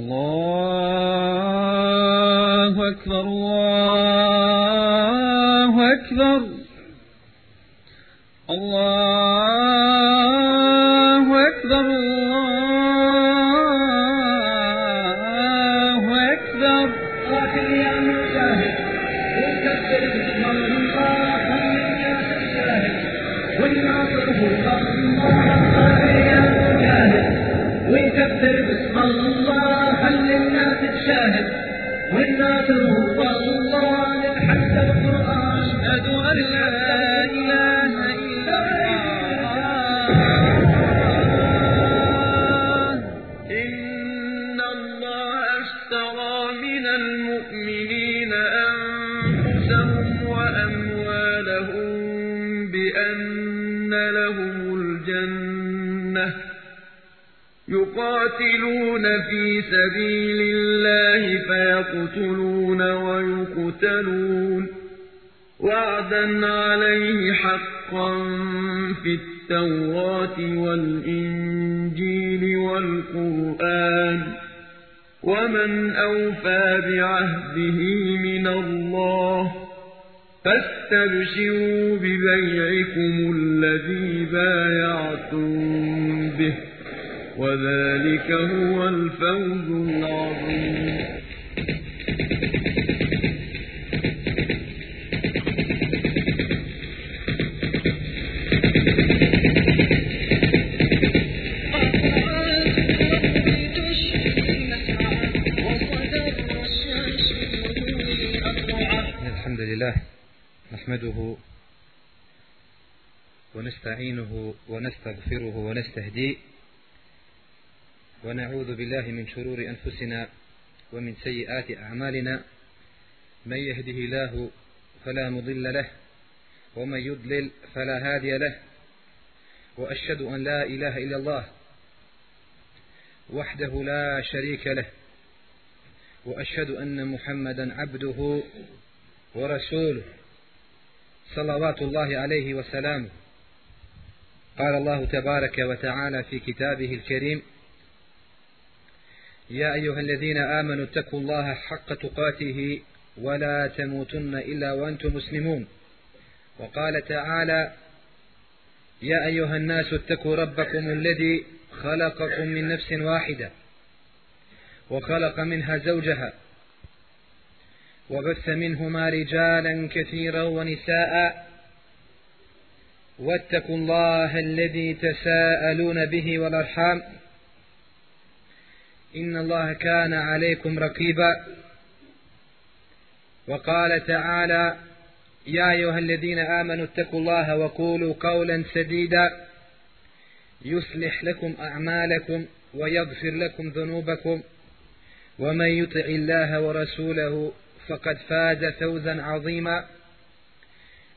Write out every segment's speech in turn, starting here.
الله أكبر الله أكبر. وذلك هو الفوز العظيم. الحمد لله نحمده ونستعينه ونستغفره ونستهديه ونعوذ بالله من شرور أنفسنا ومن سيئات أعمالنا. من يهده الله فلا مضل له ومن يضلل فلا هادي له. وأشهد أن لا إله إلا الله وحده لا شريك له وأشهد أن محمدا عبده ورسوله. صلوات الله عليه وسلامه. قال الله تبارك وتعالى في كتابه الكريم يا أيها الذين آمنوا اتقوا الله حق تقاته ولا تموتن إلا وأنتم مسلمون. وقال تعالى يا أيها الناس اتقوا ربكم الذي خلقكم من نفس واحدة وخلق منها زوجها وبث منهما رجالا كثيرا ونساء. واتقوا الله الذي تساءلون به والأرحام. إن الله كان عليكم رقيبا. وقال تعالى يا أيها الذين آمنوا اتقوا الله وقولوا قولا سديدا. يصلح لكم أعمالكم ويغفر لكم ذنوبكم. ومن يطع الله ورسوله فقد فاز فوزا عظيما.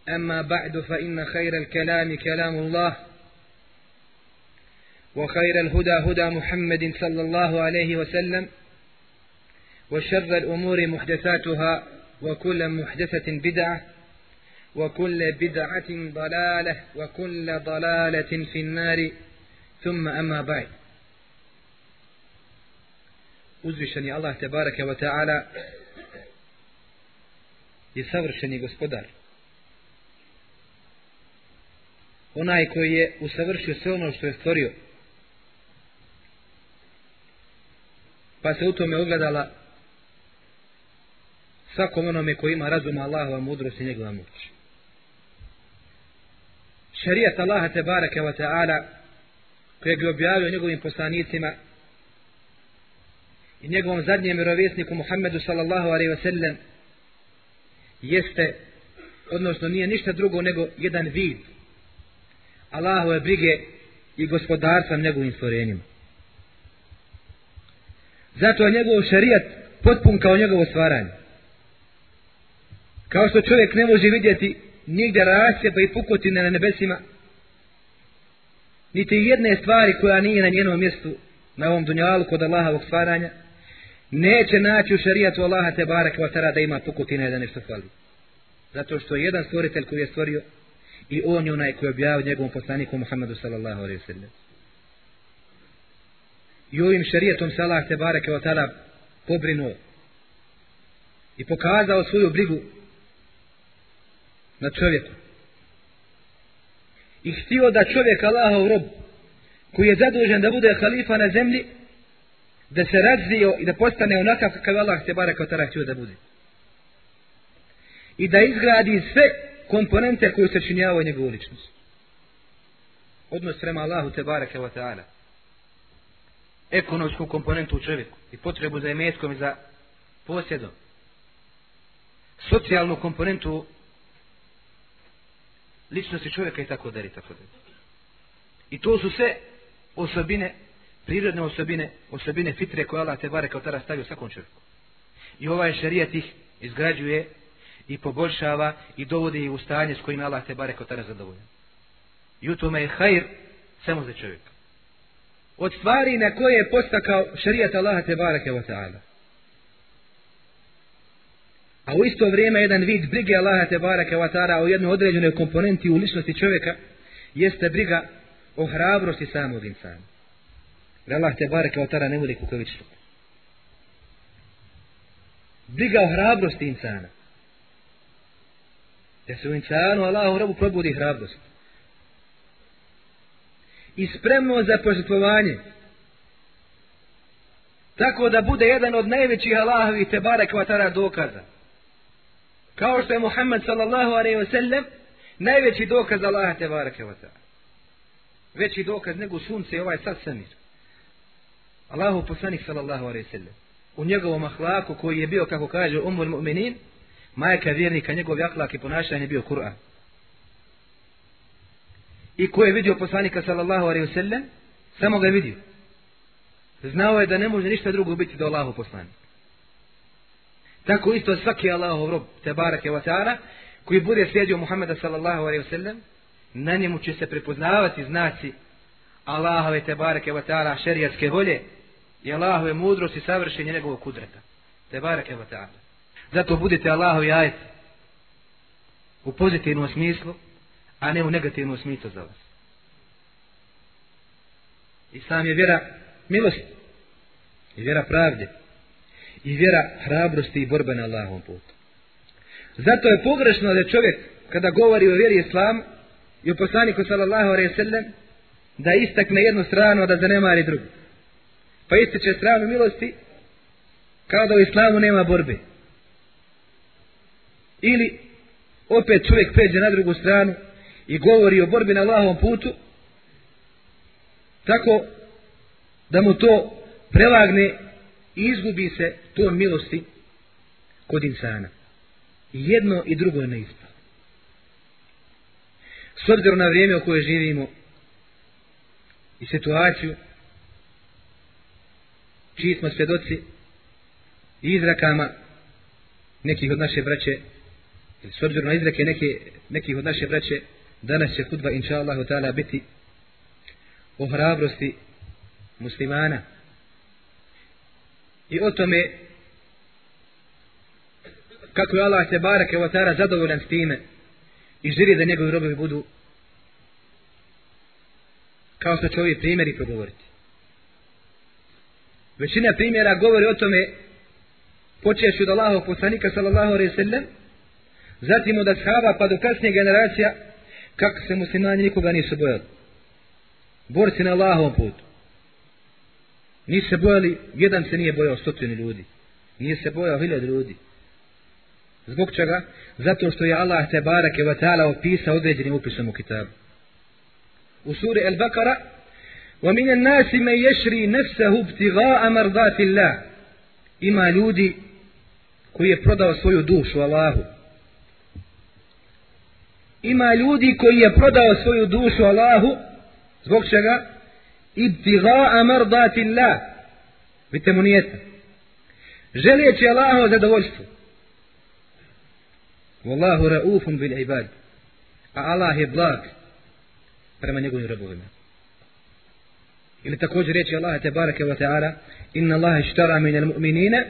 أما بعد فإن خير الكلام كلام الله. وخير الهدى هدى محمد صلى الله عليه وسلم وشر الأمور محدثاتها وكل محدثة بدعة وكل بدعة ضلالة وكل ضلالة في النار ثم أما بعد uzvišeni Allah te barake wa ta'ala je savršeni gospodar. Onaj koji je usavršio sve ono što je stvorio. Pa se u tome ogledala svakom onome koji ima razuma Allahova mudrost i njegova moć. Šarijat Allaha te barake wa ta'ala kojeg je objavio njegovim poslanicima i njegovom zadnjem vjerovjesniku Muhammedu sallallahu alaihi ve sellem jeste odnosno nije ništa drugo nego jedan vid Allahove brige i gospodarstva njegovim stvorenjima. Zato je njegov šarijat potpun kao njegovo stvaranje. Kao što čovjek ne može vidjeti nigdje rasje pa i pukotine na nebesima, niti jedne stvari koja nije na njenom mjestu na ovom dunjalu kod Allahovog stvaranja, neće naći u šarijatu Allaha te barek vatara da ima pukotine da nešto fali. Zato što je jedan stvoritelj koji je stvorio i on je onaj koji je objavio njegovom poslaniku Muhammedu sallallahu alaihi sallam. I ovim šerijetom se Allah te bareke od tada pobrinuo i pokazao svoju brigu na čovjeku. I htio da čovjek Allahov rob koji je zadužen da bude halifa na zemlji da se razvio i da postane onakav kakav Allah te bareke od tada htio da bude. I da izgradi sve komponente koje se činjavaju njegovu ličnost. Odnos prema Allahu te bareke wa tada ekonomsku komponentu u čovjeku i potrebu za imetkom i za posjedom. Socijalnu komponentu ličnosti čovjeka i tako dalje, tako dalje. I to su sve osobine, prirodne osobine, osobine fitre koje Allah te bare kao tada stavio svakom čovjeku. I ovaj šarijat ih izgrađuje i poboljšava i dovodi u stanje s kojim Allah te bare kao tada zadovoljan. I u tome je hajr samo za čovjeka od stvari na koje je postakao šarijat Allaha te barake wa ta'ala. A u isto vrijeme jedan vid brige Allaha te barake wa ta'ala o jednoj određenoj komponenti u ličnosti čovjeka jeste briga o hrabrosti samog insana. Da Allah te barake wa ta'ala ne voli kukavičnu. Briga o hrabrosti insana. Da se u insanu Allahu robu probudi hrabrost i spremno za požrtvovanje. Tako da bude jedan od najvećih Allahovih te barek vatara dokaza. Kao što je Muhammed sallallahu alaihi wa sallam najveći dokaz Allaha te barek vatara. Veći dokaz nego sunce i ovaj sad samir. Allahu poslanik sallallahu alaihi wa sallam u njegovom ahlaku koji je bio kako kaže umul mu'minin majka vjernika njegov ahlak i ponašanje bio Kur'an i ko je vidio poslanika sallallahu alaihi wasallam samo ga je vidio. Znao je da ne može ništa drugo biti do Allahu poslanik tako isto svaki Allahov rob te barake wa ta'ala koji bude slijedio Muhammeda sallallahu alaihi wasallam na njemu će se prepoznavati znaci Allahove te barake wa ta'ala šerijatske volje i Allahove mudrosti i savršenje njegovog kudreta te barake wa ta'ala. Zato budite Allahovi ajeti u pozitivnom smislu a ne u negativnom smislu za vas. Islam je vjera milosti i vjera pravde i vjera hrabrosti i borbe na Allahom putu. Zato je pogrešno da čovjek kada govori o vjeri Islam i o poslaniku sallallahu alaihi sallam da istakne jednu stranu a da zanemari drugu. Pa ističe stranu milosti kao da u Islamu nema borbe. Ili opet čovjek pređe na drugu stranu i govori o borbi na Allahovom putu tako da mu to prelagne i izgubi se to milosti kod insana. Jedno i drugo je neispravno. S obzirom na vrijeme u koje živimo i situaciju čiji smo svjedoci i izrakama nekih od naše braće s obzirom na izrake neke, nekih od naše braće danas će hudba inša Allahu ta'ala biti o hrabrosti muslimana i o tome kako je Allah te barake wa ta'ala zadovoljan s time i želi da njegovi robovi budu kao što će ovi primjeri progovoriti. Većina primjera govori o tome počeš od Allahov poslanika sallallahu alaihi sallam zatim od ashaba pa do kasnije generacija kako se muslimani nikoga nisu bojali. Borci na Allahovom putu. Nisu se bojali, jedan se nije bojao stotinu ljudi. Nije se bojao hiljad ljudi. Zbog čega? Zato što je Allah te barake wa ta'ala opisao određenim upisom u kitabu. U suri Al-Baqara وَمِنَ النَّاسِ مَنْ يَشْرِي نَفْسَهُ ابْتِغَاءَ مَرْضَاتِ اللَّهِ Ima ljudi koji je prodao svoju dušu Allahu ima ljudi koji je prodao svoju dušu Allahu zbog čega ibtiga mardati Allah vidite mu nijeta želijeći Allahu zadovoljstvo Wallahu raufun bil ibad a Allah je blag prema njegovim robovima ili također reći Allah te barake wa ta'ala inna Allah ištara min al mu'minina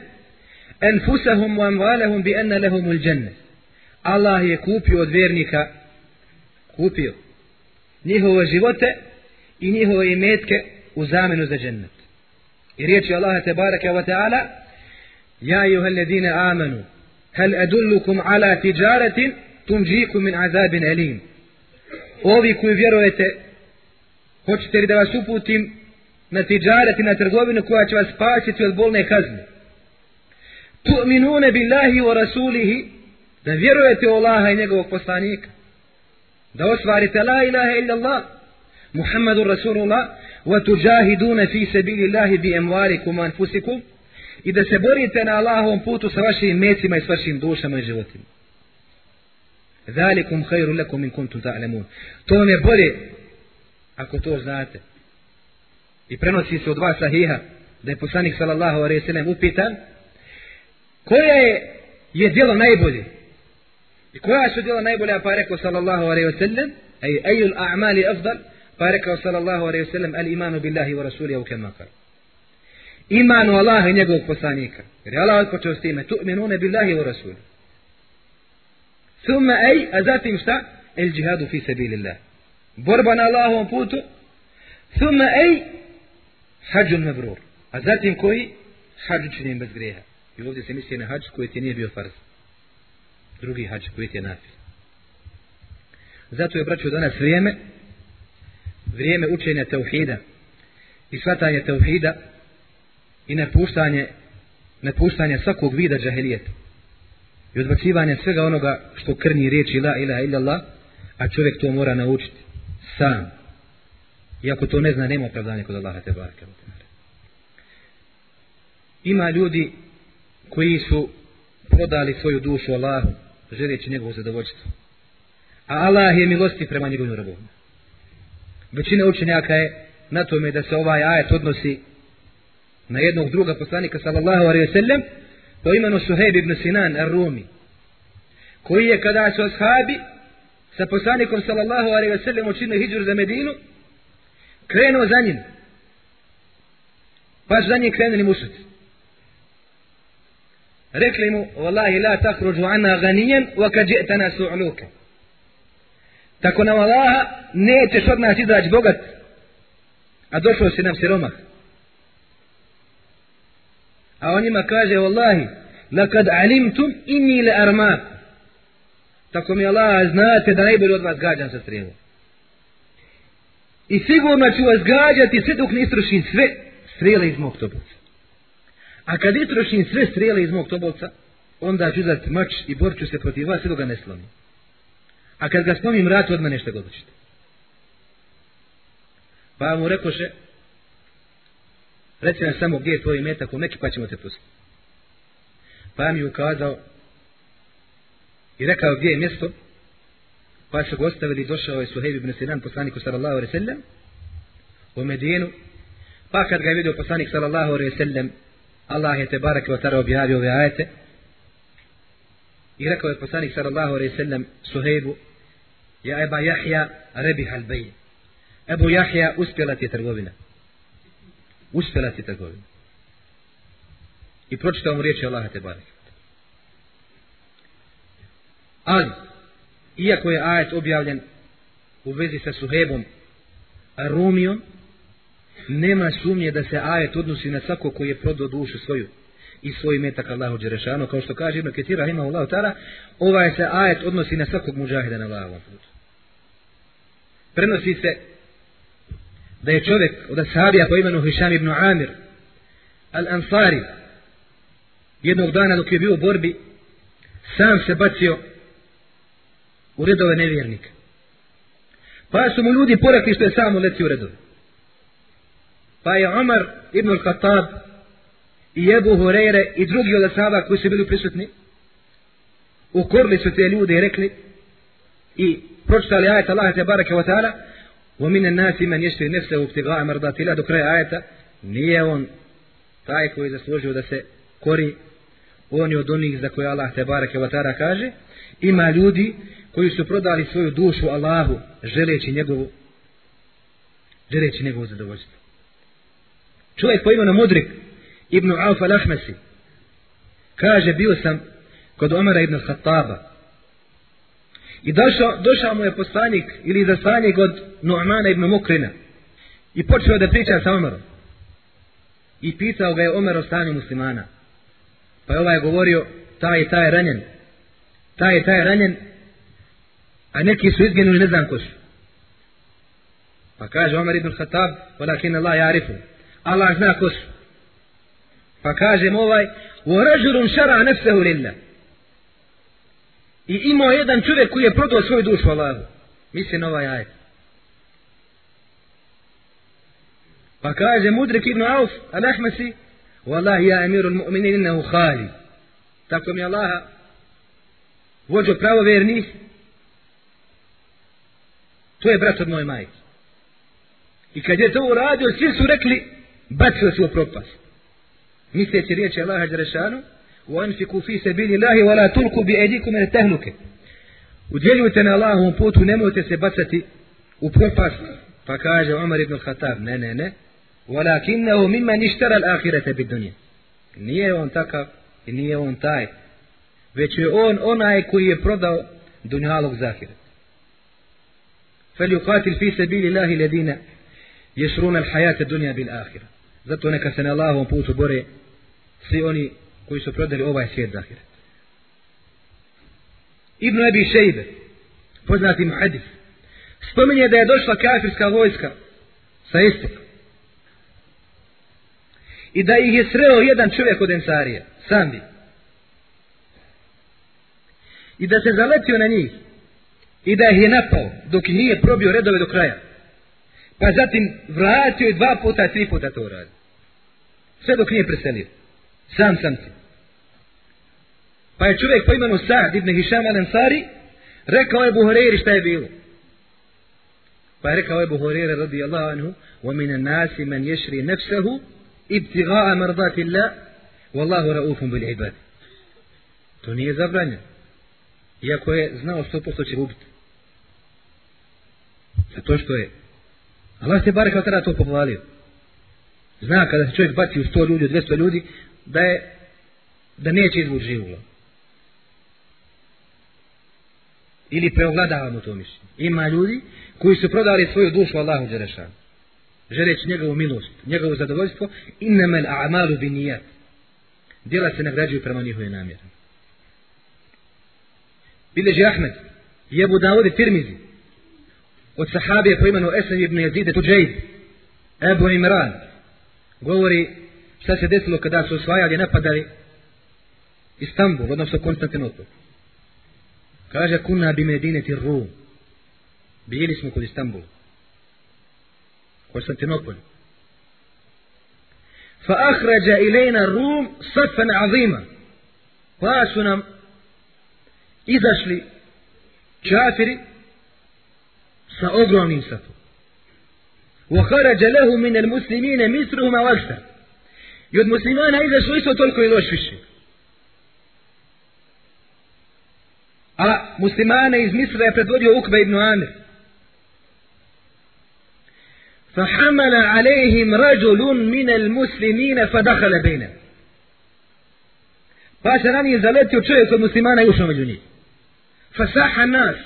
anfusahum wa amwalahum bi anna lahum al jannah Allah je kupio od vjernika kupio njihove živote i njihove imetke u zamenu za džennet. I riječi Allaha te baraka wa ta'ala Ja juha alladina amanu Hal edullukum ala tijaratin tunđikum min azabin elim Ovi koji vjerujete Hoćete li da vas uputim na tiđaret i na trgovinu koja će vas spasiti od bolne kazne? Tu'minune billahi wa rasulihi da vjerujete u Allaha i njegovog poslanika da osvarite la ilaha illa Allah Muhammadur Rasulullah wa tujahiduna fi sebi Allahi bi emvarikum anfusikum i da se borite na Allahovom putu sa vašim mecima i s vašim dušama i životima. Zalikum khairu lakum in kuntum ta'lamun. To vam je bolje ako to znate. I prenosi se od dva sahiha da je poslanik sallallahu alejhi ve sellem upitan koje je je djelo najbolje I koja su djela najbolja pa rekao sallallahu alaihi wa sallam Ej, ejul a'mali afdal Pa rekao sallallahu alaihi wa sallam Al imanu billahi wa rasulija u kemakar Imanu Allaha i njegovog poslanika Jer je Allah odpočeo s time Tu'minune billahi wa rasulija Thumma ej, a zatim šta? El džihadu fi sabilillah Borba na Allahovom putu Thumma ej Hađun mebrur A zatim koji? Hađu činim bez greha I ovdje se misli na hađ koji ti nije bio farz drugi hađ koji je nafil. Zato je, braćo, danas vrijeme, vrijeme učenja teuhida i shvatanje teuhida i napuštanje, napuštanje svakog vida džahelijeta i odbacivanje svega onoga što krni riječi la ilaha illa Allah, a čovjek to mora naučiti sam. Iako to ne zna, nema opravdanja kod Allaha te baraka. Ima ljudi koji su prodali svoju dušu Allahu želeći njegovo zadovoljstvo. A Allah je milosti prema njegovim robovima. Većina učenjaka je na tome da se ovaj ajet odnosi na jednog druga poslanika sallallahu alaihi wa sallam po imenu Suhejb ibn Sinan ar-Rumi koji je kada su ashabi sa poslanikom sallallahu alaihi wa sallam učinili hijđur za Medinu krenuo za njim pa za njim krenuli mušnici rekli mu wallahi la takruđu anha ganijen, wa kad ji'tana su'luke. tako nam Allaha nećeš od nas izaći bogat a došao si nam siromah a on njima kaže wallahi lakad alimtum inni le armak. tako mi Allah znate da najbolje od vas gađam sa strijelom i sigurno ću vas gađati sve dok ne istrušim sve strele iz mog tobuca A kad itrošim sve strele iz mog tobolca, onda ću uzati mač i borću se protiv vas i ga ne slomim. A kad ga slomim, vratu od mene što god ćete. Pa mu rekoše, reci nam samo gdje je tvoj metak u Mekke, pa ćemo te pustiti. Pa mi je ukazao i rekao gdje je mjesto, pa su ga ostavili, došao je Suhejb ibn Sinan, poslaniku sallallahu alaihi sallam, u Medinu, pa kad ga je vidio poslanik sallallahu alaihi sallam, Allah je te barek wa tada objavio ove ajete. I rekao je poslanik sallallahu alaihi sallam Suhejbu ja Eba Jahja rebi halbej Ebu Jahja uspjela ti je trgovina. Uspjela ti je trgovina. I pročitao mu riječi Allaha te barek ali iako je ajet objavljen u vezi sa Suhejbom Rumijom nema sumnje da se ajet odnosi na svako koji je prodao dušu svoju i svoj metak Allahu Đerešanu, kao što kaže Ibn Ketir, ima Allahu Tara, ovaj se ajet odnosi na svakog muđahida na Allahovom putu. Prenosi se da je čovjek od ashabija po imenu Hišam ibn Amir, Al-Ansari, jednog dana dok je bio u borbi, sam se bacio u redove nevjernika. Pa su mu ljudi porekli što je sam uletio u redove. Pa je Omar ibn al-Khattab i Ebu Hureyre i drugi od asaba koji su bili prisutni ukorili su te ljude i rekli i pročitali ajet Allah te barake wa ta'ala wa min an-nasi man yashri nafsahu ibtigha'a mardati Allah do kraja ajeta nije on taj koji zaslužio da se kori on je od onih za koje Allah te barake wa ta'ala kaže ima ljudi koji su prodali svoju dušu Allahu želeći njegovu želeći njegovu zadovoljstvo čovjek po imenu Mudrik ibn Auf al-Ahmesi kaže bio sam kod Omara ibn Khattaba i došao, došao mu je poslanik ili zaslanik od Nu'mana ibn Mukrina i počeo da priča sa Omarom i pitao ga je Omer o stanju muslimana. Pa je ovaj govorio, taj i taj je ranjen, taj i taj je ranjen, a neki su izginuli, ne znam ko su. Pa kaže Omer ibn Khattab, walakin Allah jarifu, Allah zna ko su. Pa kaže mu ovaj, وَرَجُلٌ شَرَعَ نَفْسَهُ لِلَّهِ I imao jedan čovjek koji je prodao svoju dušu Allahu. Misli na ovaj ajet. Pa kaže Mudrik ibn Auf, al-Ahmasi, Wallahi ja emiru al-mu'minin innehu khali. Tako mi Allaha vođo pravo vernih. To je brat od moje majke. I kad je to uradio, svi su rekli, bacili su u propast. Misleći riječi Allaha Đerešanu, وَانْفِكُوا فِي سَبِيلِ اللَّهِ وَلَا تُلْكُوا بِأَيْدِيكُمْ مِنَ التَّهْلُكَ Udjeljujte na Allahovom putu, nemojte se bacati u propast. Pa kaže Omar ibn Khattab, ne, ne, ne. وَلَكِنَّهُ مِمَّنْ اشْتَرَ الْآخِرَةَ بِالدُّنْيَا Nije on takav i nije on taj. Već je on onaj koji je prodao dunjalog zahiret. فَلْيُقَاتِلْ فِي سَبِيلِ اللَّهِ الَّذِينَ يَشْرُونَ الْحَيَاةَ الدُّنْيَا بِالْآخِرَةِ Zato neka se na Allahovom putu bore svi oni koji su prodali ovaj svijet zahiret. Ibn Abi Šejbe, poznati muhadis, spominje da je došla kafirska vojska sa istoka i da ih je sreo jedan čovjek od Ensarija, Sandi. I da se zaletio na njih i da ih je napao dok nije probio redove do kraja. Pa zatim vratio i dva puta, tri puta to radi. Sve dok nije preselio. Sam sam ti. Pa je čovjek po imenu Sa'd ibn Hisham al-Ansari rekao je Buhreiri šta je bilo. Pa je rekao je Buhreiri radijallahu anhu وَمِنَ النَّاسِ مَنْ يَشْرِ نَفْسَهُ ابتغاء مرضات الله والله رؤوف بالعباد to nije zabranjeno iako je znao 100% će ubiti zato što je Allah se bar kao tada to pohvalio zna kada se čovjek baci u 100 ljudi, 200 ljudi da je da neće izvući živu ili preovladavamo to mišljenje ima ljudi koji su prodali svoju dušu Allahu Đerešanu želeći njegovu milost, njegovu zadovoljstvo, innemel a'malu bin nijat. Djela se nagrađuju prema njihove namjere. Bileži Ahmed, jebu Davodi Tirmizi, od sahabije po imenu Esen ibn Jezide Tuđeid, Ebu Imran, govori šta se desilo kada su osvajali i napadali Istanbul, odnosno Konstantinopol. Kaže, kuna bi medineti Rum. Bili smo kod Istanbula. Konstantinopolju. Fa ahrađa ilajna Rum safan azima. Pa su nam izašli čafiri sa ogromnim kharaja lahu min al-muslimin mithluhum wa akthar. I od muslimana izašlo isto toliko i loš više. A muslimane iz Misra je predvodio Ukba ibn Amir. فحمل عليهم رجل من المسلمين فدخل بينهم pa se na njih zaletio čovjek od muslimana i ušao među njih. Fasaha nas.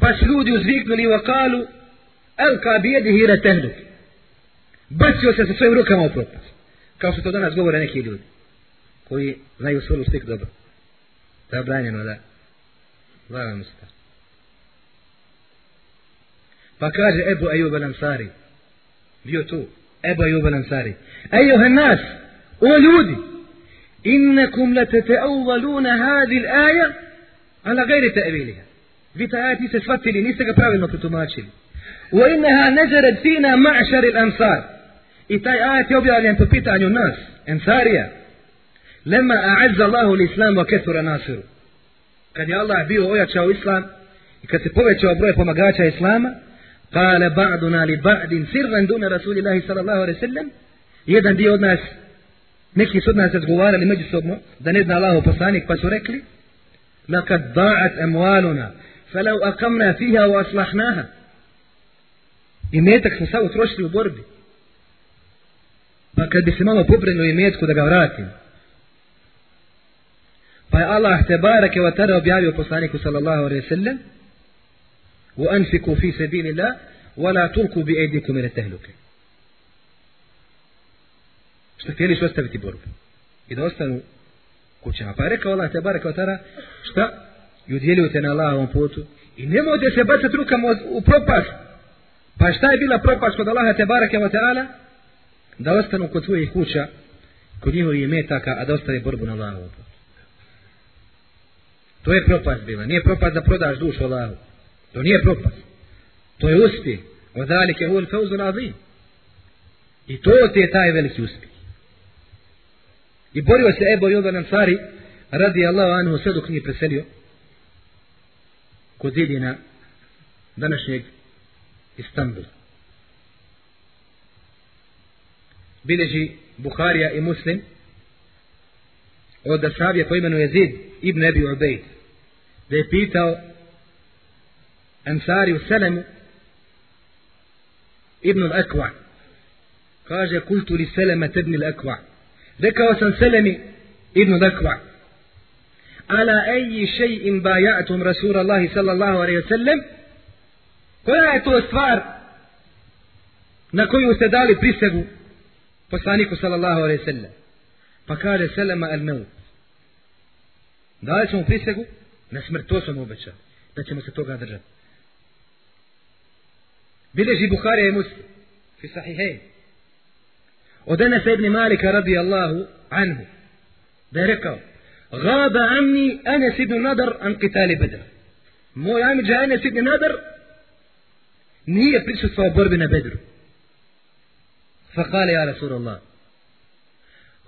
Pa su ljudi uzviknuli i vakalu Elka bijedi hira tehnuk. Bacio se sa svojim rukama u propast. Kao što to danas govore neki ljudi. Koji znaju svoju slik dobro. Da. Lagano se tako. Pa kaže Ebu Ejub al-Ansari. Bio tu. Ebu Ejub al-Ansari. Ejuha nas. O ljudi. Innekum la teteavvaluna hadi l'aja ala gajri te'viliha. Vi ta ajat niste shvatili, niste ga pravilno protumačili. Wa inneha nezared fina ma'šar il-Ansar. I taj ajat je objavljen po pitanju nas, Ansarija. Lema a'azza Allahu l-Islam wa kethura nasiru. Kad je Allah bio ojačao Islam i kad se povećao broj pomagača Islama, قال بعضنا لبعض سرا دون رسول الله صلى الله عليه وسلم jedan dio od nas neki su od nas razgovarali međusobno da ne zna Allah poslanik pa su rekli لقد ضاعت أموالنا فلو أقمنا فيها وأصلحناها i metak smo sad utrošili u borbi pa kad bi se malo pobrinu i metku da ga vratim pa je Allah te barake wa tara objavio poslaniku sallallahu alaihi sallam وأنفقوا في سبيل الله ولا تلقوا بأيديكم إلى التهلكة što htjeli su ostaviti borbu. I da ostanu kućama. Pa je rekao Allah te barek otara, šta? I udjeljujete na Allahovom putu. I nemojte se bacati rukama u propast. Pa šta je bila propast kod Allaha te barake wa ta'ala? Da ostanu kod svojih kuća, kod njihovih metaka, a da ostave borbu na Allahovom putu. To je propast bila. Nije propast da prodaš dušu Allahu. To nije propast. To je uspjeh. Odalike dalike hu il-fauzu. I to ti je taj veliki uspjeh. I borio se Ebo Jodan Ansari, radi Allahu anhu, sve dok nije preselio, kod zidina današnjeg Istanbul. Bileži Buharija i Muslim, od Asavija po imenu Jezid ibn Ebi Ubejd, da je pitao Ansariju Selemu ibn al-Akwa, kaže kultu li Seleme tebni al-Akwa, rekao sam Selemi ibn al-Akwa, ala eji še'in bajatum Rasulallahi sallallahu alaihi wa sallam, koja je to stvar na koju ste dali prisegu poslaniku sallallahu alaihi sallam? Pa kaže Selema al-Maut. Dali smo prisegu na smrt, to smo obećali, da ćemo se toga držati. Bileži Buharija i Muslim, fi sahihej. Od Enesa ibn Malika radi Allahu anhu, da je rekao, غاب عني أنا سيد نادر عن قتال بدر. مو يعني يا مجا أنا سيد نادر نية بريسوس الصابر بن بدر. فقال يا رسول الله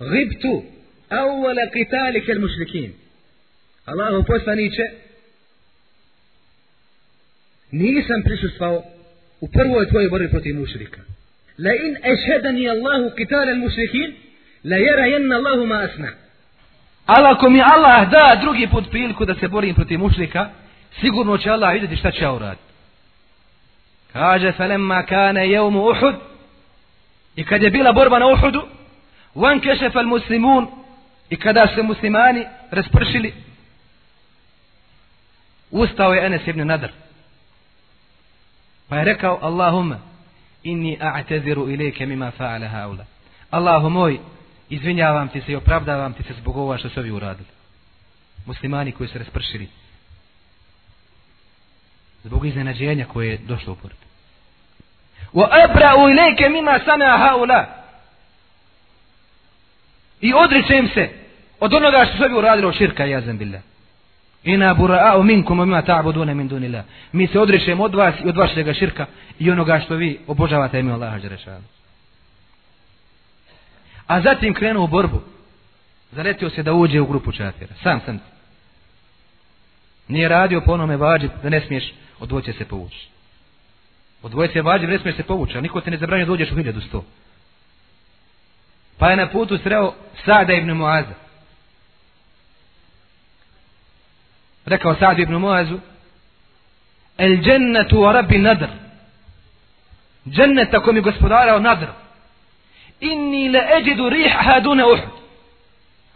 غبت أول قتالك المشركين. الله بوست نيتش نيسم بريس الصابر وبروة توي بري فتي مشركة. لئن أشهدني الله قتال المشركين ليرين الله ما أسمع. Ali ako mi Allah da drugi put priliku da se borim protiv mušrika, sigurno će Allah vidjeti šta će ja uraditi. Kaže, falemma kane jevmu Uhud, i kad je bila borba na Uhudu, van kešef al muslimun, i kada se muslimani raspršili, ustao je Enes ibn Nadr. Pa je rekao Allahumma inni a'taziru ilayka mimma fa'ala haula. Allahu moj, izvinjavam ti se i opravdavam ti se zbog ova što su ovi uradili. Muslimani koji su raspršili. Zbog iznenađenja koje je došlo u portu. Wa abra'u ilayka mimma sana haula. I odričem se od onoga što su ovi uradili od širka, jazem billah. Ina bura'u minkum wa mima ta'buduna min dunillah. Mi se odričemo od vas i od vašeg širka i onoga što vi obožavate ime Allaha dželle A zatim krenuo u borbu. Zaletio se da uđe u grupu čafira. Sam sam. Nije radio po onome vađi da ne smiješ od dvojice se povući. Od dvojice vađi ne smiješ se povući, a niko te ne zabranio da uđeš u 1100. Pa je na putu sreo Sada ibn Muaza. rekao Sa'd ibn Muazu el džennetu wa rabbi nadr Džennet tako mi gospodarao nadr inni le eđidu rih hadune uhud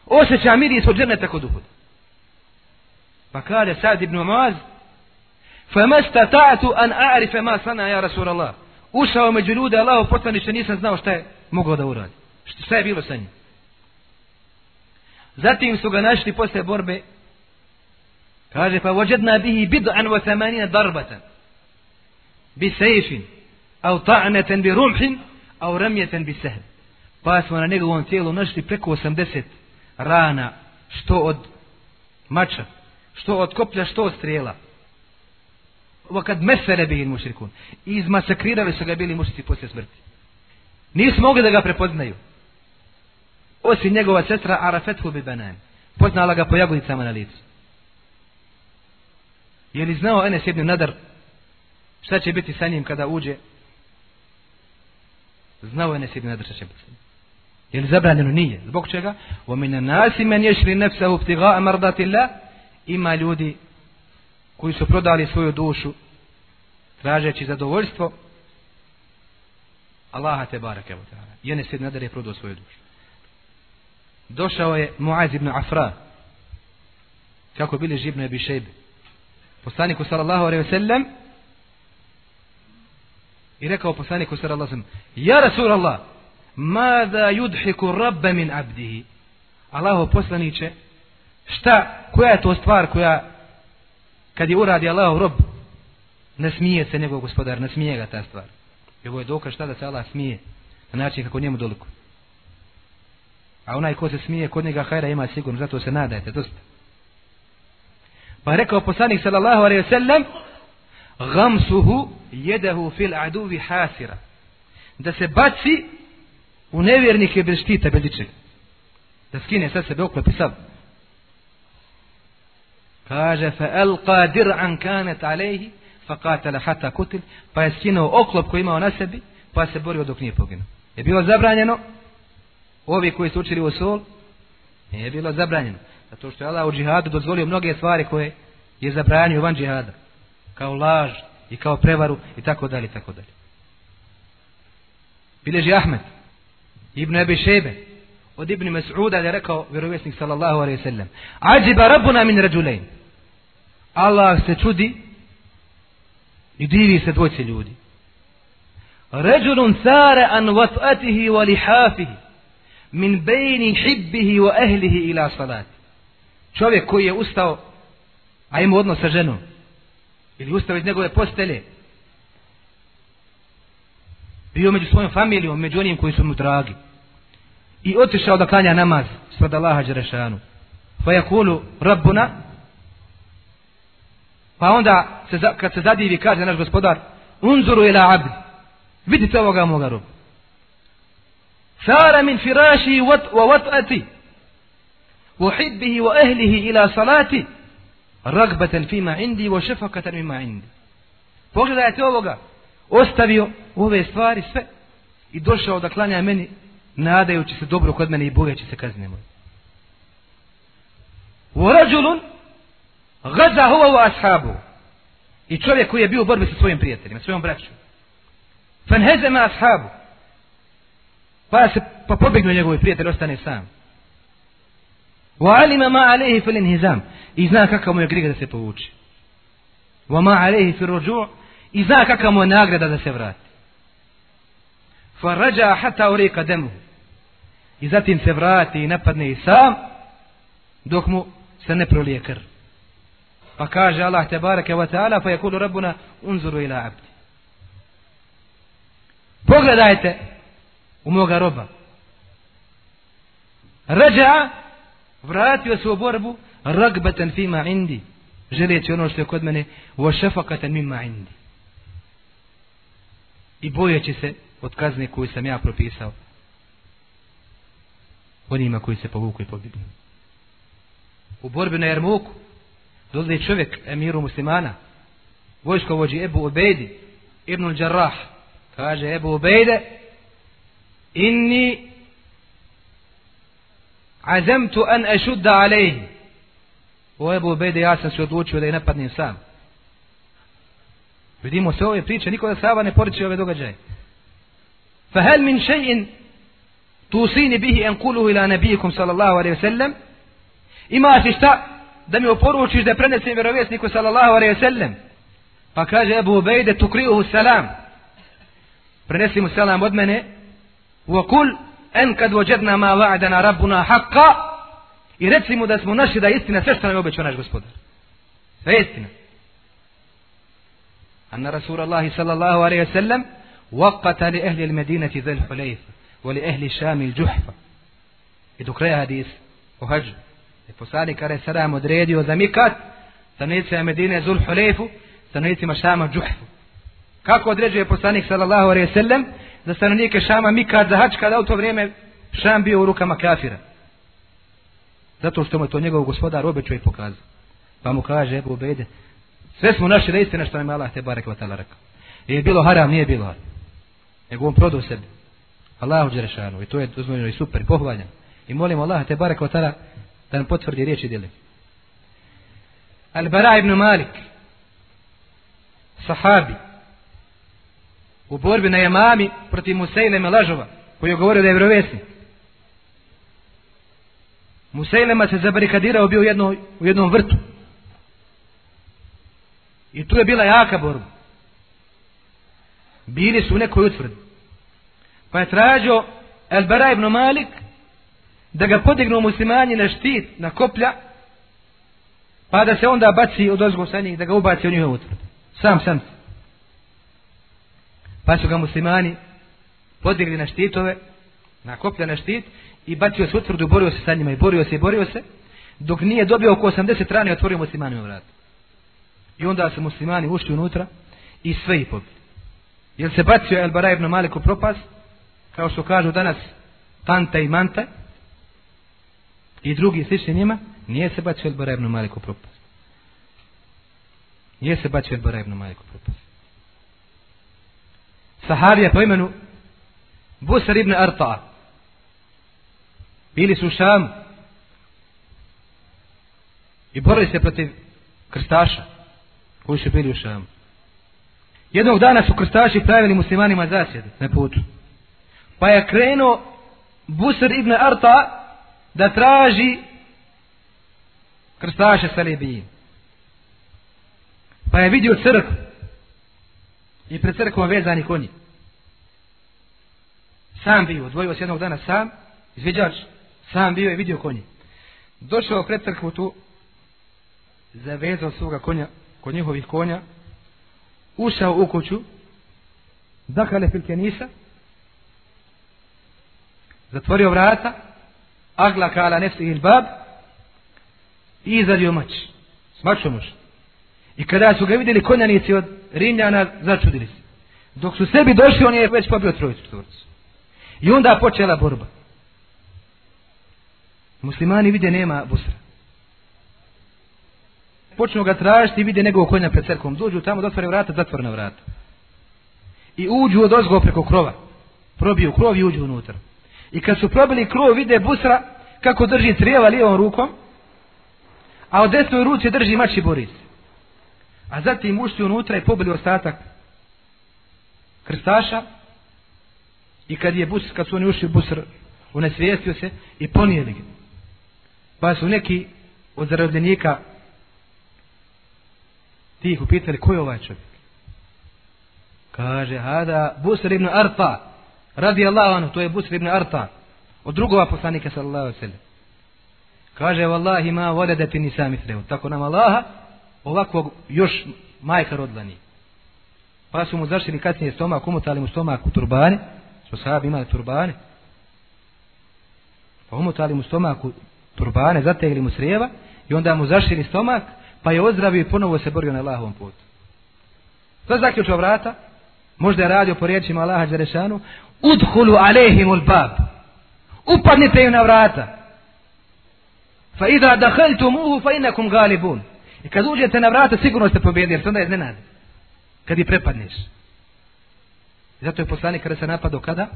osjeća miris od dženneta kod uhud pa kaže Sa'd ibn Muaz فما استطعت أن أعرف ما صنع يا رسول الله ušao među ljude Allahu poslaniče nisam znao šta je mogao da uradi šta je bilo sa njim zatim su ga našli posle borbe Kaže pa وجدنا به بدعا وثمانين ضربة بسيف أو طعنة برمح أو رمية بسهل pa smo na njegovom tijelu našli preko 80 rana što od mača što od koplja što od strijela kad mesere bi in mušrikun. Izmasakrirali su ga bili mušrici poslije smrti. Nisu mogli da ga prepoznaju. Osim njegova sestra Arafethu bi poznala ga po jagodicama na licu. Je li znao Enes ibn Nadar šta će biti sa njim kada uđe? Znao Enes ibn Nadar šta će biti sa njim. Je li zabranjeno? Nije. Zbog čega? وَمِنَ النَّاسِ مَنْ يَشْرِ نَفْسَهُ ابْتِغَاءَ مَرْضَةِ اللَّهِ Ima ljudi koji su prodali svoju dušu tražeći zadovoljstvo Allaha te barake wa ta'ala. I Enes ibn Nadar je prodao svoju dušu. Došao je Muaz ibn Afra kako bili živno je Bišejbe poslaniku sallallahu alejhi ve sellem i rekao poslaniku sallallahu alejhi ve sellem ja rasul Allah Mada yudhiku rabbe min abdihi. Allaho poslaniće, šta, koja je to stvar koja, kad je uradi Allaho rob, ne smije se njegov gospodar, ne smije ga ta stvar. I ovo je dokaz šta da se Allah smije, na način kako njemu doliku. A onaj ko se smije, kod njega hajra ima sigurno, zato se nadajte, dosta. Pa rekao poslanik sallallahu alaihi wa sallam, gamsuhu jedahu fil aduvi hasira. Da se baci u nevjernike bez štita, bez ičeg. Da skine sad sebe oklop i sav. Kaže, fa alqa dir'an kanet alejhi, fa katala hata kutil, pa je skinuo oklop koji imao na sebi, pa se borio dok nije poginuo. Je bilo zabranjeno, ovi koji su učili u sol, nije bilo zabranjeno. Zato što je Allah u džihadu dozvolio mnoge stvari koje je zabranio van džihada. Kao laž i kao prevaru i tako dalje i tako dalje. Bileži Ahmed, Ibn Abi Šebe, od Ibn Mas'uda je rekao vjerovjesnik sallallahu alaihi sallam Ađiba rabbuna min rađulejn Allah se čudi i divi se dvojce ljudi. Ređulun sare an vat'atihi wa lihafihi min bejni hibbihi wa ehlihi ila salati. Čovjek koji je ustao, a ima odnos sa ženom, ili ustao iz njegove postelje, bio među svojom familijom, među onim koji su mu dragi, i otišao da klanja namaz spred Allaha Đerešanu. Pa je kulu Rabbuna, pa onda se, kad se zadivi kaže naš gospodar, unzuru ila abdi vidite ovoga moga rob. Sara min firashi wa wat'ati, wa hibbihi wa ahlihi ila salati, ragbatan fima indi wa šefakatan fima indi. Pogledajte ovoga, ostavio ove stvari sve i došao da klanja meni nadajući se dobro kod mene i bojeći se kazne moje ورجل غزا هو وأصحابه i čovjek koji je bio u borbi sa svojim prijateljima, svojom braćom. فانهزم أصحابه pa se pa pobegnu njegovi prijatelj ostane sam wa alima ma alayhi fil inhizam i zna kakav mu je griga da se povuče wa ma alayhi fil ruju' i zna kakav mu je nagrada da se vrati fa raja hatta urika damu i zatim se vrati i napadne i sam dok mu se ne prolije krv pa kaže Allah te bareke wa ta'ala fa yakulu rabbuna unzuru ila abdi pogledajte u moga roba. Rađa, vratio se u borbu, ragbatan fima indi, želeći ono što je kod mene, wa šefakatan mima indi. I bojeći se od kazne koju sam ja propisao onima koji se povuku i pobjedu. U borbi na Jarmuku dolazi čovjek emiru muslimana, vojskovođi Ebu Ubejdi, Ibn Đarrah, kaže Ebu Ubejde, inni azemtu an ešudda alejhi. O Ebu Ubejde, ja sam se odlučio da je napadnim sam. Vidimo se ove priče, niko da sava ne poriče ove događaje. Fahel min še'in توصيني به أن قوله إلى نبيكم صلى الله عليه وسلم إما تشتاء da mi oporučiš da prenesem vjerovjesniku sallallahu alejhi ve sellem pa kaže Abu Ubejde tukriuhu salam prenesi mu salam od mene وقل ان kad وجدنا ما وعدنا ربنا حقا i reci mu da smo našli da je istina sve što nam je obećao naš gospodar. Sve je istina. أن رسول الله صلى الله عليه وسلم وقت لأهل المدينة ذا الحليفة ولأهل الشام الجحفة إذا قرأ حديث وهج poslanik عليه السلام odredio za mikat stanovnicima Medine Zul Hulefu stanovnicima Šama Džuhfu kako određuje poslanik sallallahu alejhi ve sellem za stanovnike Šama Mikad za hač kada u to vrijeme Šam bio u rukama kafira. Zato što mu je to njegov gospodar obećao i pokazao. Pa mu kaže Ebu Ubejde, sve smo našli da istina što nam je Allah te barek vatala rekao. I je bilo haram, nije bilo haram. Nego on prodao sebi. Allahu Đerešanu. I to je dozvoljeno i super, pohvaljan. I molimo Allah te barek vatala da nam potvrdi riječi djeli. Al-Bara ibn Malik, sahabi, u borbi na Jamami protiv Musejleme Lažova, koji je govorio da je vjerovesnik. Musejlema se zabarikadirao bio u, jedno, u jednom vrtu. I tu je bila jaka borba. Bili su u nekoj utvrdi. Pa je tražio El Bara ibn Malik da ga podignu muslimani na štit, na koplja, pa da se onda baci od ozgo sa njih, da ga ubaci u njihovu utvrdu. Sam, sam. Pa su ga muslimani podigli na štitove, na koplja na štit, i bacio se utvrdu, borio se sa njima, i borio se, i borio se, dok nije dobio oko 80 rane, otvorio muslimanima vrat. I onda su muslimani ušli unutra, i sve ih pobili. Jer se bacio El Bara ibn Malik u propast, kao što kažu danas Tanta i Manta, i drugi slični njima, nije se bačio Elbara ibn Malik u propast. Nije se bačio Elbara ibn Malik u propast. Saharija po imenu Busar ibn Arta. Bili su u Šamu. I borili se protiv krstaša koji su bili u Šamu. Jednog dana su krstaši pravili muslimanima zasjed na putu. Pa je krenuo Busr ibn Arta da traži krstaše sa Pa je vidio crkvu i pred crkvom vezani konji. Sam bio, odvojio se jednog dana sam, izviđač, sam bio i vidio konji. Došao pred crkvu tu, zavezao svoga konja, kod njihovih konja, ušao u kuću, dakale fil kenisa, zatvorio vrata, agla kala nefsi il bab, i izadio mač. S mačom už. I kada su ga vidjeli konjanici od Rimljana, začudili se. Dok su sebi došli, on je već pobio trojicu četvrcu. I onda počela borba. Muslimani vide nema busra. Počnu ga tražiti i vide njegovog konja pred crkvom. Dođu tamo, dotvore vrata, zatvorena vrata. I uđu od ozgo preko krova. Probiju krov i uđu unutra. I kad su probili krov, vide busra kako drži trijeva lijevom rukom, a od desnoj ruci drži mači Boris. A zatim ušli unutra i pobili ostatak krstaša i kad je bus, kad su oni ušli u busr, unesvijestio se i ponijeli ga. Pa su neki od zarobljenika tih upitali ko je ovaj čovjek. Kaže, hada Busr ibn Arta, radi Allah anu, to je Busr ibn Arta, od drugova poslanika sallallahu sallam. Kaže, vallahi ma voledeti ni sami srevu. Tako nam Allaha, ovakvog još majka rodila nije. Pa su mu zašli kasnije stomak, umotali mu stomak u turbane, što sahabi imali turbane. Pa umotali mu stomak u turbane, zategli mu srijeva i onda mu zašli stomak, pa je ozdravio i ponovo se borio na Allahovom putu. Sad zaključio vrata, možda je radio po riječima Allaha Đerešanu, udhulu alehim ul bab, upadnite im na vrata, fa idha dahaltu muhu fa inakum galibun. I kad uđete na vrata, sigurno ste pobjedili, jer se onda je. Kad je prepadneš. Zato je poslanik kada se napadao kada?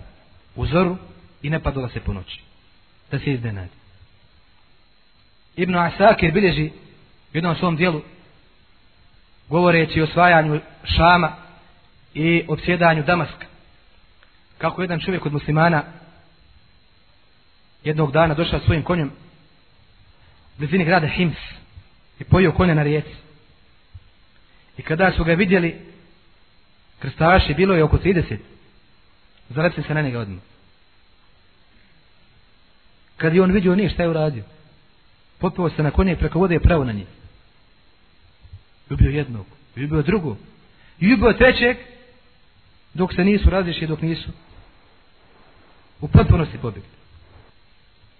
U zoru i napadala se po noći. Da se iznenadi. Ibn Asakir bilježi u jednom svom dijelu govoreći o osvajanju Šama i obsjedanju Damaska. Kako jedan čovjek od muslimana jednog dana došao svojim konjem u blizini grada Hims i pojio konja na rijeci. I kada su ga vidjeli krstaši, bilo je oko 30, zalepsi se na njega odmah. Kad je on vidio nije šta je uradio, popio se na konje preko vode je pravo na njih. Ljubio jednog, ljubio drugog, ljubio trećeg, dok se nisu razlišli, dok nisu u potpunosti pobjegli.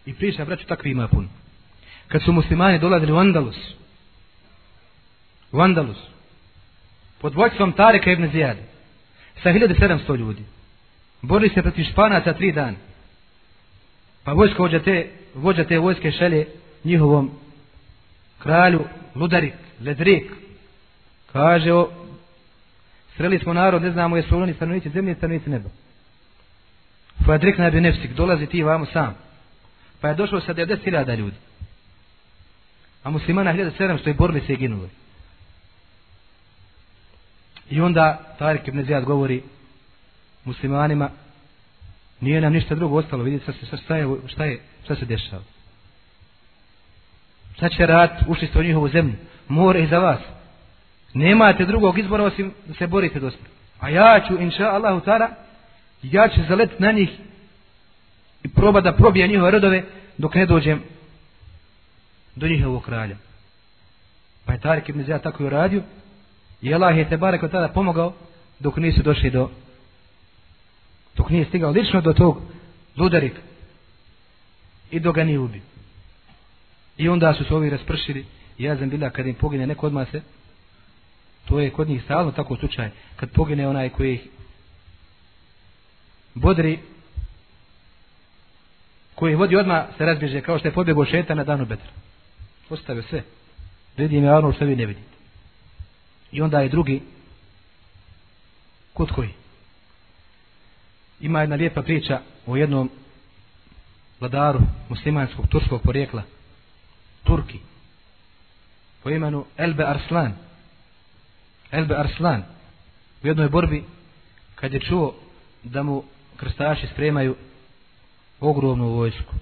I priča, braću, takvi ima puno. Kad su muslimani dolazili u Andalus, u Andalus, pod vojstvom Tareka ibn Zijade, sa 1700 ljudi, borili se protiv Španaca tri dana. Pa vojsko vođa te, vođa te vojske šelje njihovom kralju Ludarik, Ledrik. Kaže, o, sreli smo narod, ne znamo jesu oni stanovnici zemlje, stanovnici neba. Fadrik nabi nefsik, dolazi ti vamo sam. Pa je došlo sa 90.000 ljudi. A muslimana 1700 i borili se i ginuli. I onda Tarik ibn Zijad govori muslimanima nije nam ništa drugo ostalo, vidite šta, šta, je, šta, je, šta se dešava. Šta će rat, ušli ste u njihovu zemlju, more iza vas. Nemate drugog izbora osim da se borite do A ja ću, inša Allahu ta'ala, ja ću zalet na njih i proba da probija njihove redove dok ne dođem do njihovog kralja. Pa je Tarik ibn Ziyad tako i uradio i Allah je Tebare od tada pomogao dok nisu došli do dok nije stigao lično do tog ludarika i dok ga nije ubio. I onda su se ovi raspršili i ja znam bila kad im pogine neko odmah se to je kod njih stalno tako slučaj kad pogine onaj koji ih bodri koji vodi odmah se razbježe kao što je pobjegao šeta na danu bedra. Ostavio sve. Vidim ja ono što vi ne vidite. I onda je drugi kod koji. Ima jedna lijepa priča o jednom vladaru muslimanskog turskog porijekla. Turki. Po imenu Elbe Arslan. Elbe Arslan. U jednoj borbi kad je čuo da mu krstaši spremaju ogromnu vojsku.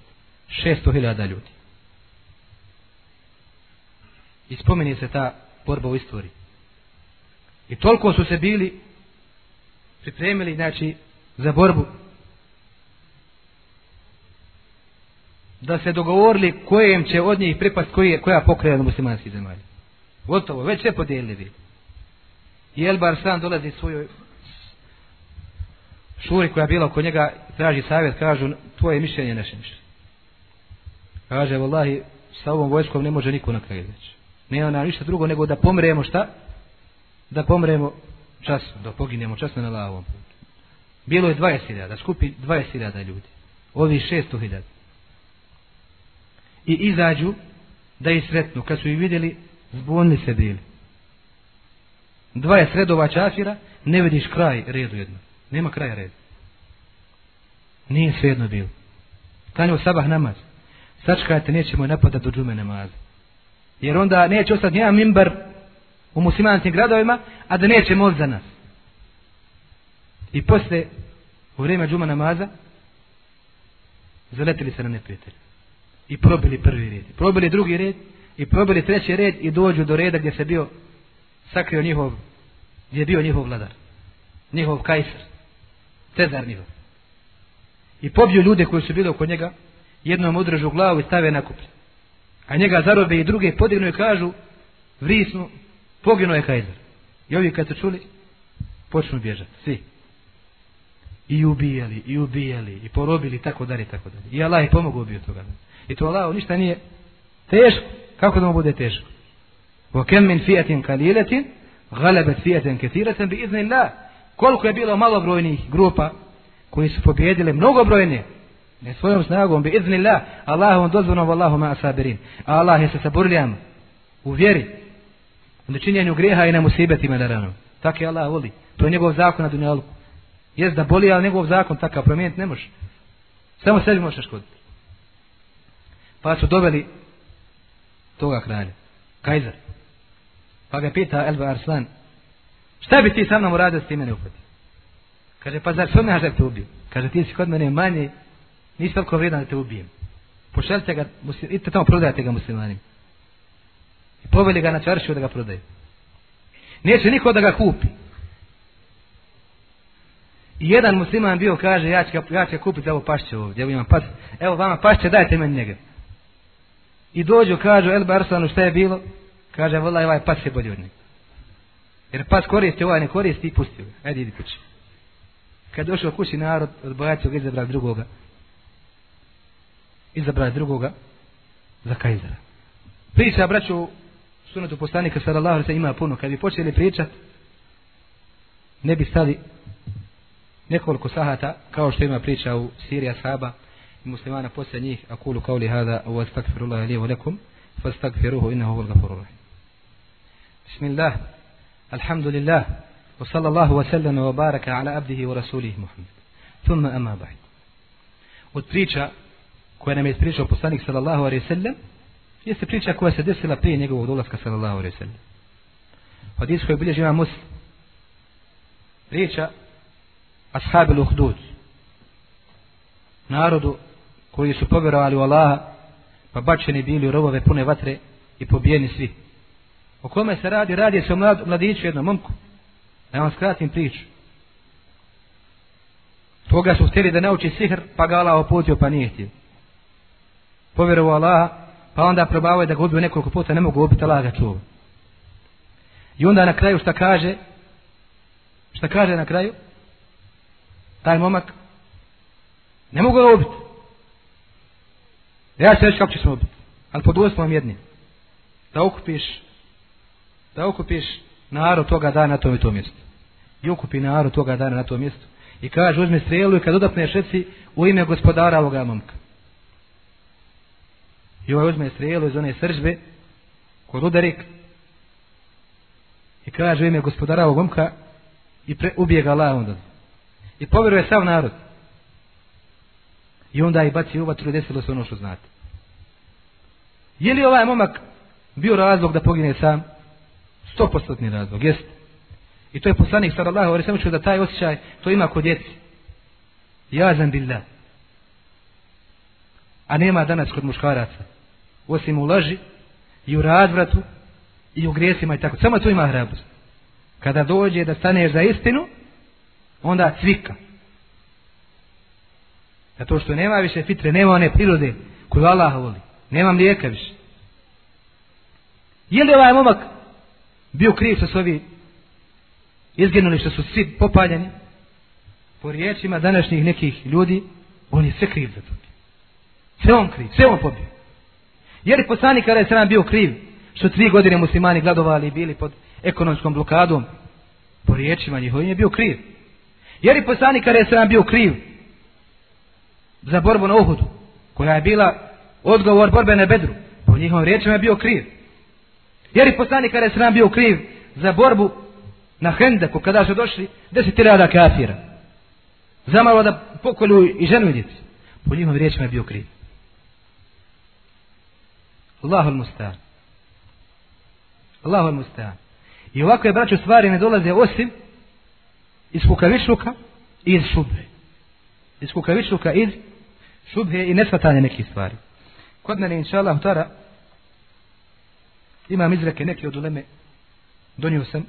600.000 ljudi. I spomeni se ta borba u istoriji. I toliko su se bili pripremili, znači, za borbu. Da se dogovorili kojem će od njih pripast koji je, koja pokreja na muslimanski zemalji. Gotovo, već sve podijelili bili. I Elbar sam dolazi svojoj šuri koja je bila oko njega, traži savjet, kažu, tvoje mišljenje naše mišljenje. Kaže, vallahi, sa ovom vojskom ne može niko na kraju izaći. Ne ona ništa drugo nego da pomremo šta? Da pomremo časno, da poginemo časno na lavom putu. Bilo je 20.000, da skupi 20.000 ljudi. Ovi 600.000. I izađu da ih sretnu. Kad su ih vidjeli, zbunili se bili. 20 sredova čafira, ne vidiš kraj redu jednog. Nema kraja reda. Nije svejedno bilo. Kanju sabah namaz. Sačkajte, nećemo napadati do džume namaza. Jer onda neće ostati nijedan mimbar u muslimanskim gradovima, a da neće moć za nas. I posle, u vrijeme džuma namaza, zaletili se na neprijatelj. I probili prvi red. Probili drugi red. I probili treći red i dođu do reda gdje se bio sakrio njihov, gdje je bio njihov vladar. Njihov kajsar. Cezar njihov. I pobio ljude koji su bili oko njega, jednom udržu glavu i stave na kuplje a njega zarobe i druge podignu i kažu vrisnu, poginuo je Kajzer. I ovi kad su čuli, počnu bježati, svi. I ubijali, i ubijali, i porobili, tako dalje, tako dalje. I Allah je pomogao bio toga. I to Allah ništa nije teško. Kako da mu bude teško? Wa kem min fijatin kaliletin, galebet fijatin ketiratin bi Allah. Koliko je bilo malobrojnih grupa koji su pobjedile mnogobrojne Ne svojom snagom, bi iznillah, Allahom dozvonom, Allahu ma asabirin. A Allah je sa saburljama u vjeri, u nečinjenju greha i na musibetima na ranu. Tako je Allah voli. To je njegov zakon na dunjalku. jest da boli, ali njegov zakon takav promijeniti ne može. Samo sebi možeš škoditi. Pa su doveli toga kralja, Kajzer. Pa ga pita Elba Arslan, šta bi ti sa mnom uradio s time mene upati? Kaže, pa zar što ja žel te ubio? Kaže, ti si kod mene manje nisi toliko vredan da te ubijem. Pošelite ga, idite tamo, prodajte ga muslimanima. I poveli ga na čaršu da ga prodaju. Neće niko da ga kupi. I jedan musliman bio kaže, ja ću ga, ja ću ga kupiti ovo pašće ovdje. Evo imam pas, evo vama pašće, dajte meni njega. I dođu, kažu, El Barsanu, šta je bilo? Kaže, vola, ovaj pas je bolji od njega. Jer pas koristi, ovaj ne koristi i pustio ga. Ajde, idi kući. Kad došao kući narod, odbojacio ga izabrao drugoga Izabrao drugoga za kajzara. Priča, braću, sunetu poslanika sallallahu alaihi ima puno. Kad bi počeli pričat, ne bi stali nekoliko sahata, kao što ima priča u Sirija Saba i muslimana poslije njih, a kulu kao li hada, u astagfirullahi lijevu lekum, fa astagfiruhu inna gafurullah. Bismillah, alhamdulillah, wa sallallahu wa وسلم wa baraka ala abdihi wa rasulihi Muhammad. Thumma amma ba'd. Od priča koja nam je ispričao poslanik sallallahu alaihi sallam jeste priča koja se desila prije njegovog dolaska sallallahu alaihi sallam. Hadis koji bilježi ima muslim. Priča ashabi l-uhdud narodu koji su povjerovali u Allaha pa bačeni bili u rovove pune vatre i pobijeni svi o kome se radi? radi se o mlad, mladiću jednom momku da vam skratim priču Toga su htjeli da nauči sihr, pa ga Allah oputio, pa nije htio. Povjerovo Allaha, pa onda probavaju da ga ubiju nekoliko puta, ne mogu ubiti, Allah ga čuva. I onda na kraju šta kaže? Šta kaže na kraju? Taj momak? Ne mogu ga ubiti. Ja ću reći kako ćeš me ubiti. Ali pod uslovom jednim. Da okupiš da okupiš narod toga dana na tom i tom mjestu. I okupi narod toga dana na tom mjestu. I kaže, uzmi strelu i kad udapne reci u ime gospodara ovoga momka. I ovaj uzme strelu iz one sržbe kod udarik i kaže u ime gospodara ovog momka i pre, ubije ga Allah onda. I povjeruje sav narod. I onda i baci u vatru i desilo se ono što znate. Je li ovaj momak bio razlog da pogine sam? Stopostotni razlog, jest. I to je poslanik sallallahu alejhi ve sellem da taj osjećaj to ima kod djeci. Jazan billah. A nema danas kod muškaraca. Osim u laži i u razvratu i u grijesima i tako. Samo to ima hrabrost. Kada dođe da staneš za istinu, onda cvika. Zato što nema više fitre, nema one prirode koju Allah voli. Nema mlijeka više. Je li ovaj momak bio kriv što su ovi izginuli što su svi popaljeni. Po riječima današnjih nekih ljudi on je sve kriv za to. Sve on kriv, sve on pobio. Je li poslanik kada je sram bio kriv što tri godine muslimani gladovali i bili pod ekonomskom blokadom? Po riječima njihovim je bio kriv. Je li poslanik kada je sram bio kriv za borbu na Uhudu koja je bila odgovor borbe na Bedru? Po njihovim riječima je bio kriv. Jer i poslanik kada je sram bio kriv za borbu na Hendeku kada su došli deset rada kafira? Zamalo da pokolju i ženu i djeci. Po njihovim riječima je bio kriv. Allahul mustaan. Allahul mustaan. I ovakve braće stvari ne dolaze osim iz kukavičluka i iz šubhe. Iz kukavičluka iz šubhe i nesvatanje nekih stvari. Kod mene, inša Allah, imam izreke neke od uleme. Donio sam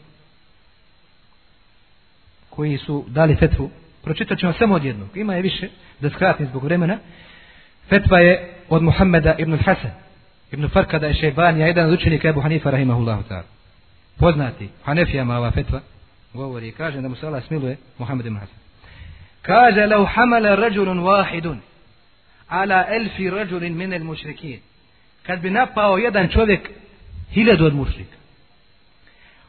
koji su dali fetvu. Pročitat ćemo samo od jednog. Ima je više da skratim zbog vremena. Fetva je od Muhammeda ibn Hasan ibn Farkada je Šejbanija, jedan od učenika Ebu Hanifa rahimahullahu ta'ala. Poznati Hanefijama ova fetva govori i kaže da mu se Allah smiluje Muhammed ibn Hasan kaže lau hamala rađulun wahidun ala elfi rađulin minel mušrikin. Kad bi napao jedan čovjek mušlika.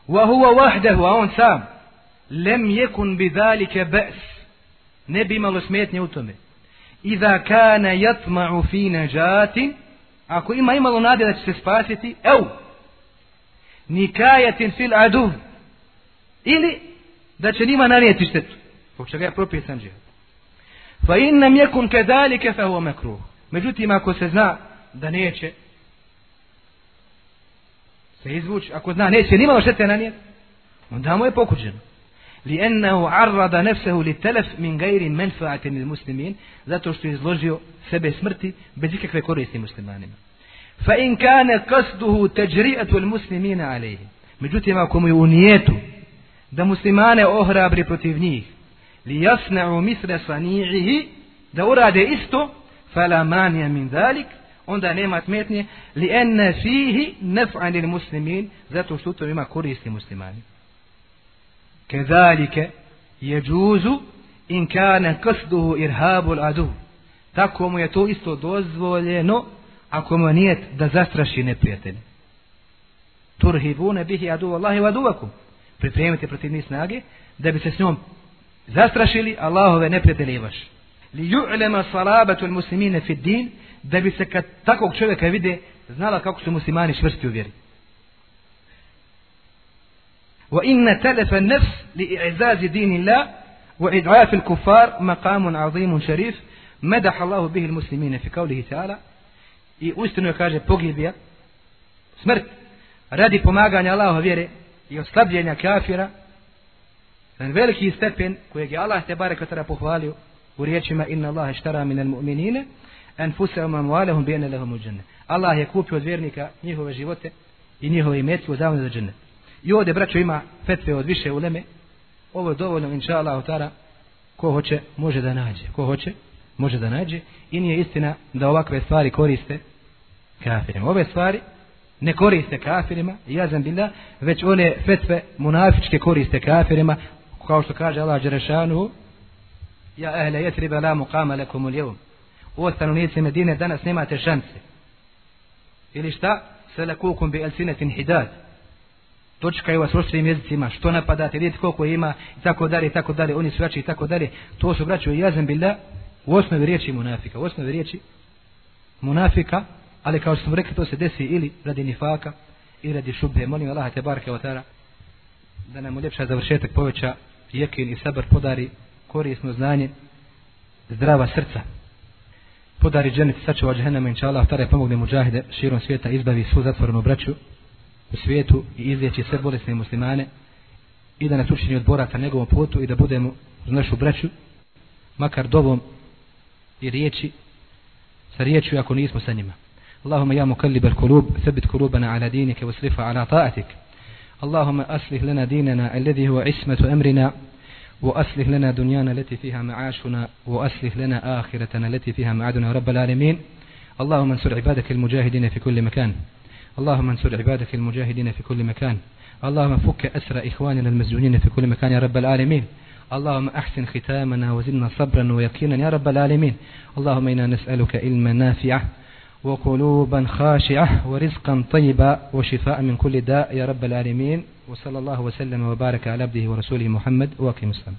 Wa huwa wahdahu, a on sam, lem yekun bi zalike bes, ne bi imalo smetnje u tome. Iza kana yatma'u fi najatin, ako ima imalo nade da će se spasiti, ev, nikajatin fil aduv, ili da će njima nanijeti štetu, zbog čega je propisan džihad. Fa innam yekun kedalike fa huwa makruh. Međutim, ako se zna da neće se izvući, ako zna, neće nimalo štete na nje, onda mu je pokuđeno. Li ennehu arrada nefsehu li telef min gajri menfaatin il muslimin, zato što je izložio sebe smrti bez ikakve koristi muslimanima. Fa in kane kasduhu teđri'atu il muslimina alejhi. Međutim, ako mu je u nijetu da muslimane ohrabri protiv njih, li jasna'u misle sani'ihi, da urade isto, fala manija min dalik, onda nema smetnje. Li enne fihi nef'anil muslimin zato što to ima koristi muslimani. Kezalike je džuzu in kane kasduhu irhabul adu. Tako mu je to isto dozvoljeno ako mu nije da zastraši neprijatelje. Turhibune bihi adu Allahi wa aduvakum. Pripremite protiv njih snage da bi se s njom zastrašili Allahove neprijatelje vaš li ju'lema salabatu muslimine fi din da bi se kad takvog čovjeka vide znala kako su muslimani čvrsti u vjeri. وإن تلف النفس لإعزاز دين الله وإضعاف الكفار مقام عظيم شريف مدح الله به المسلمين في قوله تعالى i uistinu je kaže pogibija smrt radi pomaganja Allaha vjere i oslabljenja kafira jedan veliki stepen kojeg je Allah te barek tada pohvalio u riječima inna Allah štara min al mu'minine anfusahum amwalahum bi anna lahum al-jannah. Allah je kupio od vjernika njihove živote i njihove imetke u zamenu za džennet. I ovdje braćo ima fetve od više uleme. Ovo je dovoljno inshallah taala ko hoće može da nađe ko hoće može da nađe i nije istina da ovakve stvari koriste kafirima ove stvari ne koriste kafirima ja znam bila već one fetve munafičke koriste kafirima kao što kaže Allah Đerešanu ja ehle jetriba la muqama lakum uljevum o stanovnici Medine danas nemate šanse ili šta selakukum bi elsinetin hidad točkaju vas oštrim jezicima, što napadate, vidite koliko ima, i tako dalje, i tako dalje, oni su jači i tako dalje. To su braćo jazem bila u osnovi riječi munafika. U osnovi riječi munafika, ali kao što smo rekli, to se desi ili radi nifaka, ili radi šubhe. Molim Allah, te barke otara, da nam uljepša završetak poveća, jekin i sabar podari korisno znanje, zdrava srca Podari dženet, sačuva džahennama, inša Allah, tara pomogne muđahide širom svijeta, izbavi svu zatvorenu braću, u svijetu i izlijeći sve bolesne muslimane i da nas učini od boraca njegovom putu i da budemo uz našu braću makar dobom i riječi sa riječju ako nismo sa njima اللهم يا مقلب القلوب ثبت قلوبنا على دينك واصرفها على طاعتك اللهم أصلح لنا ديننا الذي هو عصمة أمرنا وأصلح لنا دنيانا التي فيها معاشنا وأصلح لنا آخرتنا التي فيها معادنا رب العالمين. اللهم انصر عبادك المجاهدين في كل مكان. اللهم انصر عبادك المجاهدين في كل مكان. اللهم فك أسر إخواننا المسجونين في كل مكان يا رب العالمين. اللهم أحسن ختامنا وزدنا صبرا ويقينا يا رب العالمين. اللهم إنا نسألك علما نافعا وقلوبا خاشعة ورزقا طيبا وشفاء من كل داء يا رب العالمين. وصلى الله وسلم وبارك على عبده ورسوله محمد وقيم السلام